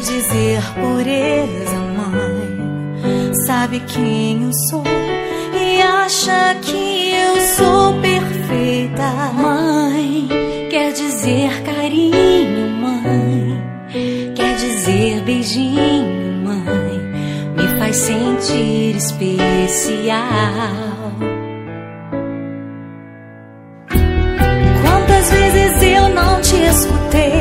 quer dizer pureza, mãe. Sabe quem eu sou e acha que eu sou perfeita, mãe. Quer dizer carinho, mãe. Quer dizer beijinho, mãe. Me faz sentir especial. Quantas vezes eu não te escutei?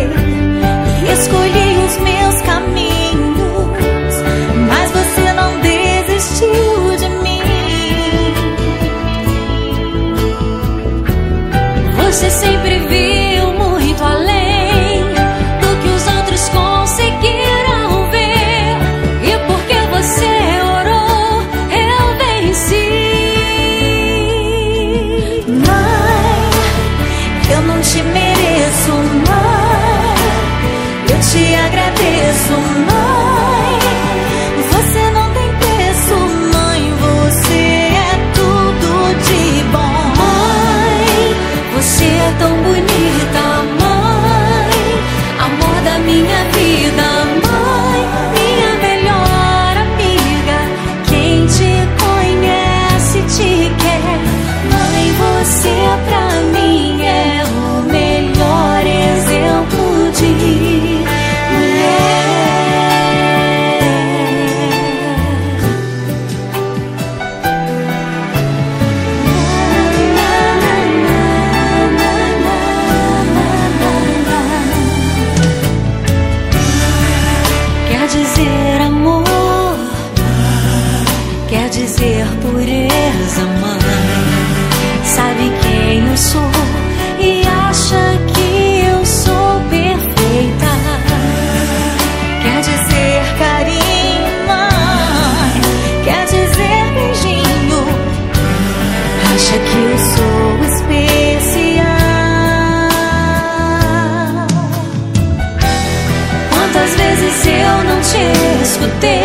se sempre acha que eu sou especial? Quantas vezes eu não te escutei?